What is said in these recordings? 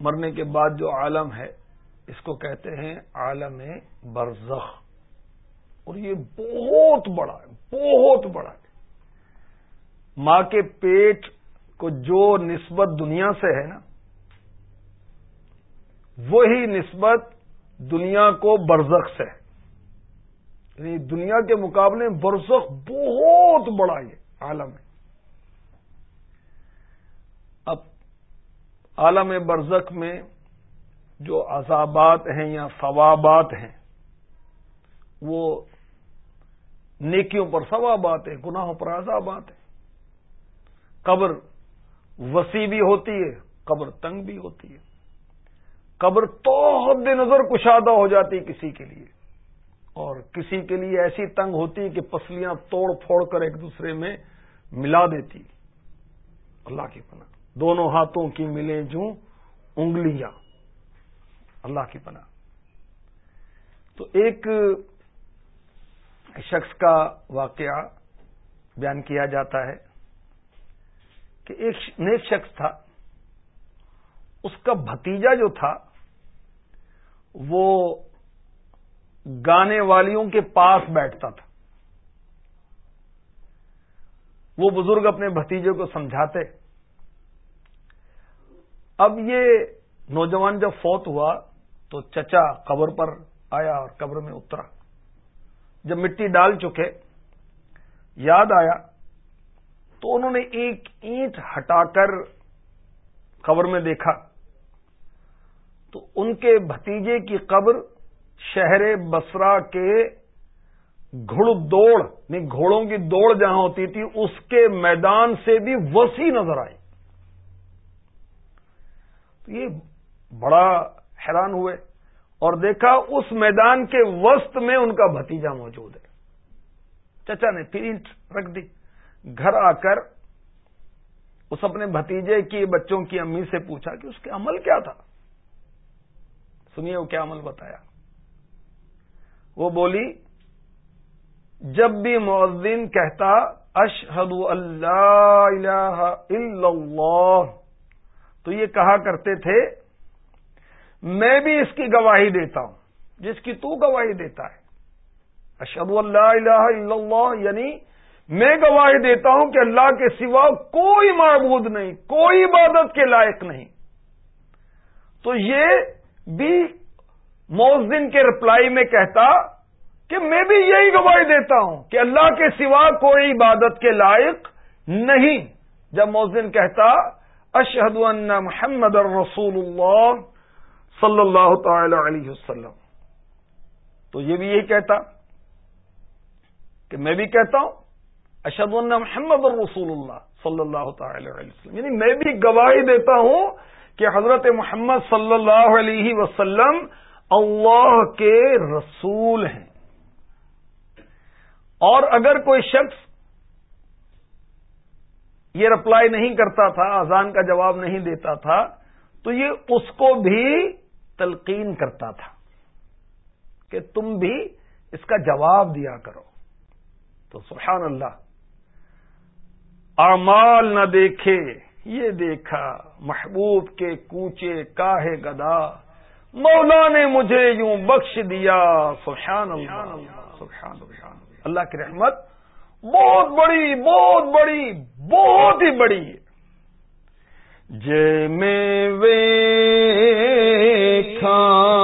مرنے کے بعد جو عالم ہے، اس کو کہتے ہیں عالم برزخ۔ اور یہ بہت بڑا ہے، بہت بڑا ہے۔ ماں کے پیٹ کو جو نسبت دنیا سے ہے نا، وہی نسبت دنیا کو برزخ سے ہے۔ یعنی دنیا کے مقابلے برزخ بہت بڑا یہ عالم ہے۔ اب عالم برزخ میں جو عذابات ہیں یا ثوابات ہیں، وہ نیکیوں پر ثوابات ہیں، گناہوں پر عذابات ہیں۔ قبر وسیع بھی ہوتی ہے، قبر تنگ بھی ہوتی ہے۔ قبر تو حد نظر کشادہ ہو جاتی کسی کے لیے۔ اور کسی کے لیے ایسی تنگ ہوتی کہ پسلیاں توڑ پھوڑ کر ایک دوسرے میں ملا دیتی۔ اللہ کی پناہ۔ دونوں ہاتھوں کی ملیں جو انگلیاں۔ اللہ کی پناہ۔ تو ایک شخص کا واقعہ بیان کیا جاتا ہے کہ ایک نیک شخص تھا۔ اس کا بھتیجا جو تھا، وہ گانے والیوں کے پاس بیٹھتا تھا۔ وہ بزرگ اپنے بھتیجے کو سمجھاتے۔ اب یہ نوجوان جب فوت ہوا تو چچا قبر پر آیا اور قبر میں اترا۔ جب مٹی ڈال چکے، یاد آیا تو انہوں نے ایک اینٹ ہٹا کر قبر میں دیکھا۔ تو ان کے بھتیجے کی قبر شہر بسرا کے گھڑ دوڑ، نہیں، گھوڑوں کی دوڑ جہاں ہوتی تھی، اس کے میدان سے بھی وسیع نظر آئی۔ تو یہ بڑا حیران ہوئے اور دیکھا اس میدان کے وسط میں ان کا بھتیجا موجود ہے۔ چچا نے پرنٹ رکھ دی۔ گھر آ کر اس اپنے بھتیجے کی، بچوں کی امی سے پوچھا کہ اس کے عمل کیا تھا۔ سنیے وہ کیا عمل بتایا۔ وہ بولی، جب بھی معذن کہتا اشہد اللہ الہ الا اللہ تو یہ کہا کرتے تھے، میں بھی اس کی گواہی دیتا ہوں، جس کی تو گواہی دیتا ہے۔ اشد اللہ الہ الا اللہ یعنی میں گواہی دیتا ہوں کہ اللہ کے سوا کوئی معبود نہیں، کوئی عبادت کے لائق نہیں۔ تو یہ بھی موزن کے رپلائی میں کہتا کہ میں بھی یہی گواہی دیتا ہوں کہ اللہ کے سوا کوئی عبادت کے لائق نہیں۔ جب موزن کہتا اشہد ان محمد الرسول اللہ صلی اللہ تعالی علیہ وسلم. تو یہ بھی یہی کہتا کہ میں بھی کہتا ہوں اشد ان محمد الرسول اللہ صلی اللہ تعالی علیہ وسلم. یعنی میں بھی گواہی دیتا ہوں کہ حضرت محمد صلی اللہ علیہ وسلم اللہ کے رسول ہیں۔ اور اگر کوئی شخص یہ رپلائی نہیں کرتا تھا، اذان کا جواب نہیں دیتا تھا، تو یہ اس کو بھی تلقین کرتا تھا کہ تم بھی اس کا جواب دیا کرو۔ تو سبحان اللہ، اعمال نہ دیکھے، یہ دیکھا، محبوب کے کوچے کاہے گدا، مولا نے مجھے یوں بخش دیا۔ سبحان اللہ سبحان اللہ اللہ کی رحمت۔ بہت بڑی بہت بڑی بہت ہی بڑی ہے۔ جے میں وے کھا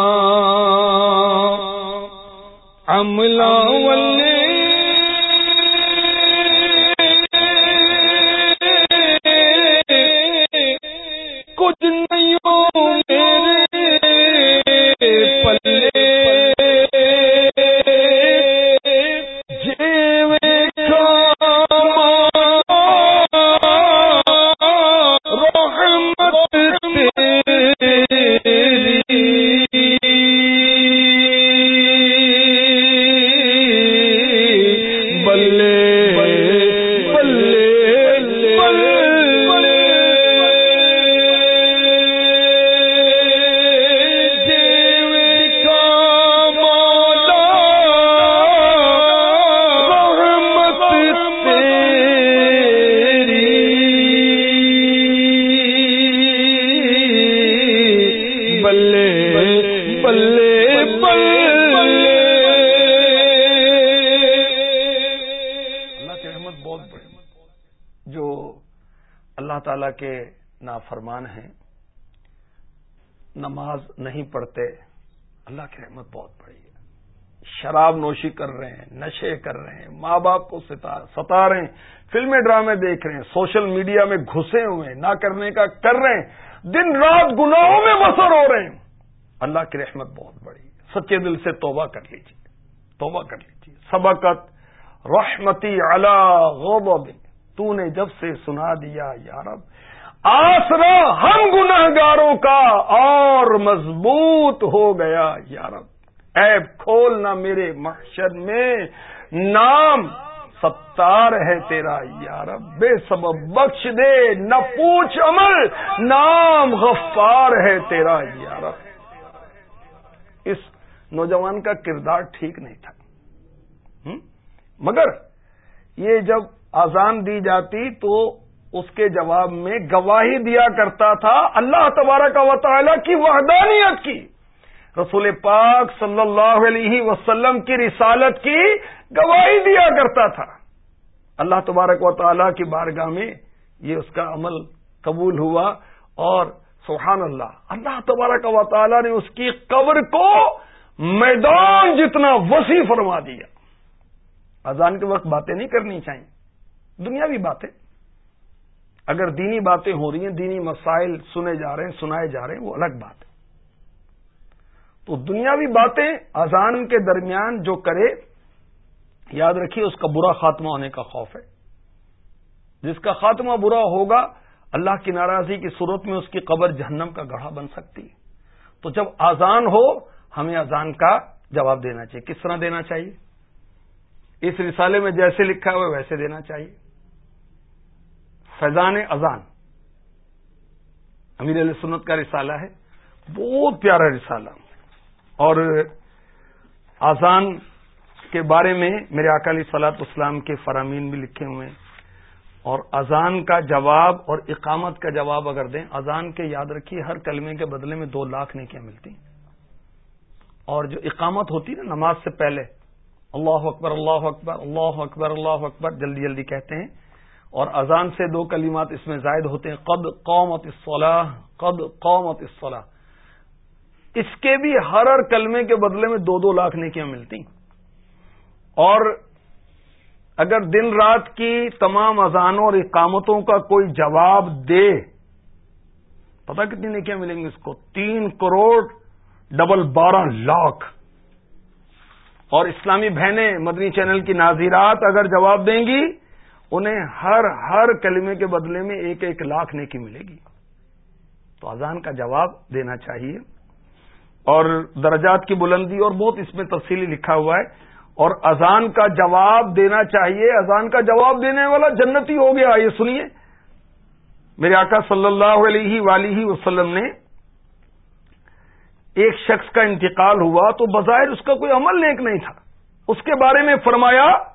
کے نافرمان ہیں، نماز نہیں پڑھتے، اللہ کی رحمت بہت بڑی ہے۔ شراب نوشی کر رہے ہیں، نشے کر رہے ہیں، ماں باپ کو ستا رہے ہیں، فلمیں، ڈرامے دیکھ رہے ہیں، سوشل میڈیا میں گھسے ہوئے نہ کرنے کا کر رہے ہیں، دن رات گناہوں میں بسر ہو رہے ہیں۔ اللہ کی رحمت بہت بڑی ہے۔ سچے دل سے توبہ کر لیجیے توبہ کر لیجیے سبقت رحمتی غوب تو نے جب سے سنا دیا یارب آسرا ہم گناہ گاروں کا اور مضبوط ہو گیا یارب ایب کھولنا میرے محشر میں، نام ستار ہے تیرا یارب بے سبب بخش دے، نہ پوچھ عمل، نام غفار ہے تیرا یارب اس نوجوان کا کردار ٹھیک نہیں تھا۔ مگر یہ جب آزان دی جاتی تو اس کے جواب میں گواہی دیا کرتا تھا اللہ تبارک و تعالی کی وحدانیت کی۔ رسول پاک صلی اللہ علیہ وسلم کی رسالت کی گواہی دیا کرتا تھا۔ اللہ تبارک و تعالی کی بارگاہ میں یہ اس کا عمل قبول ہوا اور سبحان اللہ اللہ تبارک و تعالی نے اس کی قبر کو میدان جتنا وسیع فرما دیا۔ اذان کے وقت باتیں نہیں کرنی چاہیے۔ دنیاوی باتیں۔ اگر دینی باتیں ہو رہی ہیں، دینی مسائل سنے جا رہے ہیں، سنائے جا رہے ہیں، وہ الگ بات ہے۔ تو دنیاوی باتیں اذان کے درمیان جو کرے، یاد رکھیے، اس کا برا خاتمہ ہونے کا خوف ہے۔ جس کا خاتمہ برا ہوگا، اللہ کی ناراضی کی صورت میں اس کی قبر جہنم کا گڑھا بن سکتی ہے۔ تو جب آزان ہو، ہمیں اذان کا جواب دینا چاہیے۔ کس طرح دینا چاہیے؟ اس رسالے میں جیسے لکھا ہوا ویسے دینا چاہیے۔ فیضان اذان۔ امیر علیہ سنت کا رسالہ ہے، بہت پیارا رسالہ۔ اور آزان کے بارے میں میرے اکالی سلاط اسلام کے فرامین بھی لکھے ہوئے ہیں۔ اور اذان کا جواب اور اقامت کا جواب اگر دیں، اذان کے یاد رکھیے، ہر کلمے کے بدلے میں دو لاکھ نیکیاں ملتی اور جو اقامت ہوتی نا نماز سے پہلے، اللہ اکبر اللہ اکبر اللہ اکبر اللہ اکبر، جلدی جلدی کہتے ہیں اور اذان سے دو کلمات اس میں زائد ہوتے ہیں. قد قومت الصلاح قد قومت الصلاح اس کے بھی ہر ہر کلمے کے بدلے میں دو دو لاکھ نیکیاں ملتی اور اگر دن رات کی تمام اذانوں اور اقامتوں کا کوئی جواب دے پتا کتنی نیکیاں ملیں گی اس کو؟ تین کروڑ ڈبل بارہ لاکھ. اور اسلامی بہنیں مدنی چینل کی ناظرات اگر جواب دیں گی انہیں ہر ہر کلمے کے بدلے میں ایک ایک لاکھ نیکی ملے گی۔ تو اذان کا جواب دینا چاہیے۔ اور درجات کی بلندی اور بہت اس میں تفصیلی لکھا ہوا ہے۔ اور اذان کا جواب دینا چاہیے۔ اذان کا جواب دینے والا جنتی ہو گیا، یہ سنیے۔ میرے آقا صلی اللہ علیہ ولی وسلم نے ایک شخص کا انتقال ہوا تو بظاہر اس کا کوئی عمل نیک نہیں تھا۔ اس کے بارے میں فرمایا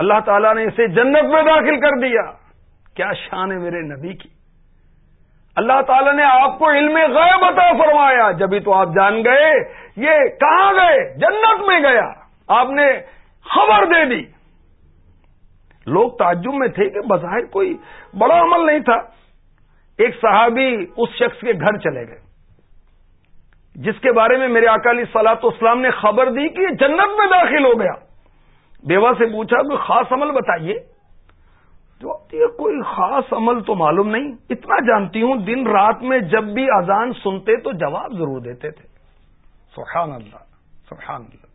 اللہ تعالیٰ نے اسے جنت میں داخل کر دیا۔ کیا شان ہے میرے نبی کی۔ اللہ تعالیٰ نے آپ کو علم غیب عطا فرمایا۔ جبھی تو آپ جان گئے، یہ کہاں گئے؟ جنت میں گیا۔ آپ نے خبر دے دی۔ لوگ تعجب میں تھے کہ بظاہر کوئی بڑا عمل نہیں تھا۔ ایک صحابی اس شخص کے گھر چلے گئے۔ جس کے بارے میں میرے اکالی سلاط اسلام نے خبر دی کہ یہ جنت میں داخل ہو گیا۔ بیوہ سے پوچھا، کوئی خاص عمل بتائیے؟ جو یہ کوئی خاص عمل تو معلوم نہیں۔ اتنا جانتی ہوں، دن رات میں جب بھی اذان سنتے تو جواب ضرور دیتے تھے۔ سبحان اللہ سبحان اللہ۔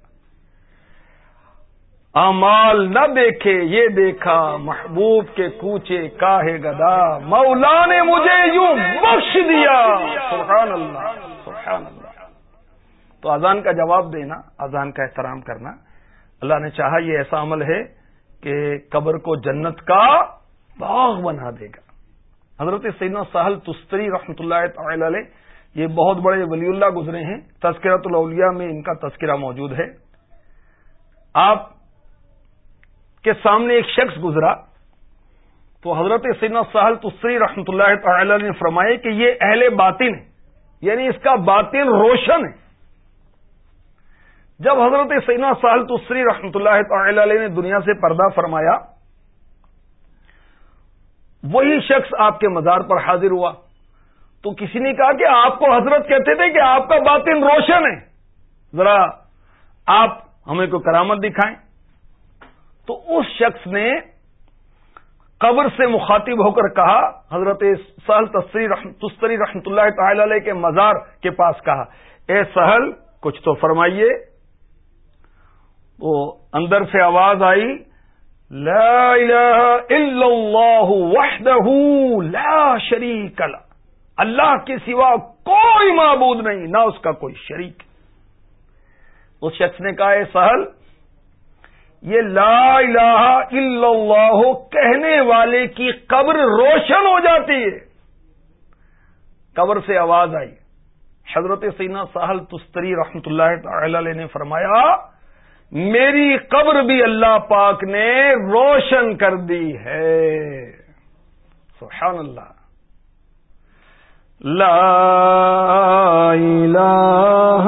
امال نہ دیکھے، یہ دیکھا، محبوب کے کوچے کاہے گدا، مولا نے مجھے یوں بخش دیا۔ سبحان اللہ سبحان اللہ۔ تو اذان کا جواب دینا، اذان کا احترام کرنا۔ اللہ نے چاہا یہ ایسا عمل ہے کہ قبر کو جنت کا باغ بنا دے گا۔ حضرت سیدنا سہل تستری رحمۃ اللہ تعالی علیہ، یہ بہت بڑے ولی اللہ گزرے ہیں۔ تذکرۃ الاولیاء میں ان کا تذکرہ موجود ہے۔ آپ کے سامنے ایک شخص گزرا، تو حضرت سیدنا سہل تستری رحمۃ اللہ تعالی نے فرمائے کہ یہ اہل باطن یعنی اس کا باطن روشن ہے۔ جب حضرت سینا سال تسری رحمت اللہ تعالی علیہ نے دنیا سے پردہ فرمایا، وہی شخص آپ کے مزار پر حاضر ہوا۔ تو کسی نے کہا کہ آپ کو حضرت کہتے تھے کہ آپ کا باطن روشن ہے۔ ذرا آپ ہمیں کوئی کرامت دکھائیں۔ تو اس شخص نے قبر سے مخاطب ہو کر کہا، حضرت سہل تستری رحمت اللہ تعالی علیہ کے مزار کے پاس کہا، اے سہل، کچھ تو فرمائیے۔ وہ اندر سے آواز آئی، لا الہ الا اللہ وحدہ لا شریک اللہ کے سوا کوئی معبود نہیں، نہ اس کا کوئی شریک۔ اس شخص نے کہا، اے سہل، یہ لا الہ الا اللہ کہنے والے کی قبر روشن ہو جاتی ہے۔ قبر سے آواز آئی۔ حضرت سینا ساحل تستری رحمت اللہ تعالی علیہ نے فرمایا میری قبر بھی اللہ پاک نے روشن کر دی ہے۔ سبحان اللہ۔ لا الہ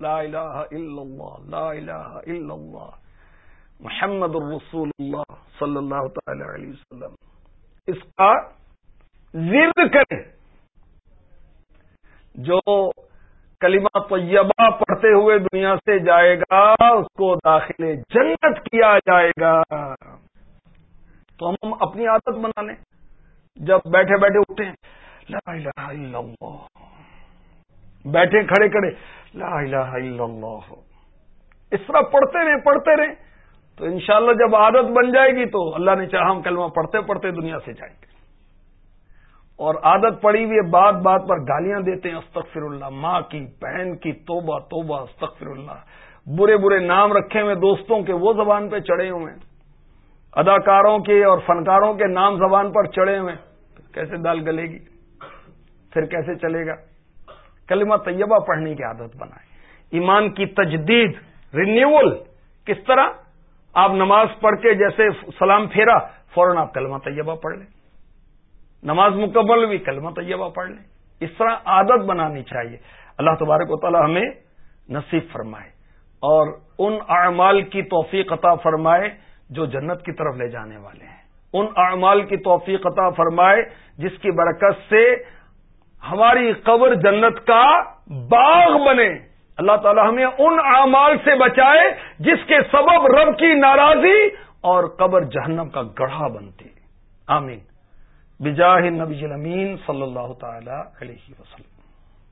لا الہ الا اللہ لا الہ الا اللہ محمد الرسول اللہ صلی اللہ تعالی علیہ وسلم. اس کا ورد کرے جو کلمہ طیبہ پڑھتے ہوئے دنیا سے جائے گا، اس کو داخل جنت کیا جائے گا. تو ہم اپنی عادت بنا لیں جب بیٹھے بیٹھے اٹھے لا الہ الا اللہ بیٹھے کھڑے کھڑے۔ لا الہ الا اللہ۔ اس طرح پڑھتے رہے پڑھتے رہے تو انشاءاللہ جب عادت بن جائے گی تو اللہ نے چاہا ہم کلمہ پڑھتے پڑھتے دنیا سے جائیں گے۔ اور عادت پڑی ہوئی بات بات پر گالیاں دیتے ہیں استغفر اللہ ماں کی، بہن کی، توبہ توبہ استغفر اللہ برے برے نام رکھے ہوئے دوستوں کے وہ زبان پہ چڑھے ہوئے ہیں۔ اداکاروں کے اور فنکاروں کے نام زبان پر چڑھے ہوئے کیسے دال گلے گی؟ پھر کیسے چلے گا؟ کلمہ طیبہ پڑھنے کی عادت بنائیں ایمان کی تجدید رینیول کس طرح؟ آپ نماز پڑھ کے جیسے سلام پھیرا، فوراً آپ کلمہ طیبہ پڑھ لیں۔ نماز مکمل بھی کلمہ طیبہ پڑھ لیں۔ اس طرح عادت بنانی چاہیے۔ اللہ تبارک و تعالی ہمیں نصیب فرمائے اور ان اعمال کی توفیق عطا فرمائے جو جنت کی طرف لے جانے والے ہیں۔ ان اعمال کی توفیق عطا فرمائے جس کی برکت سے ہماری قبر جنت کا باغ بنے۔ اللہ تعالی ہمیں ان اعمال سے بچائے جس کے سبب رب کی ناراضی اور قبر جہنم کا گڑھا بنتی آمین۔ بجاہ نبی امین صلی اللہ تعالی علیہ وسلم۔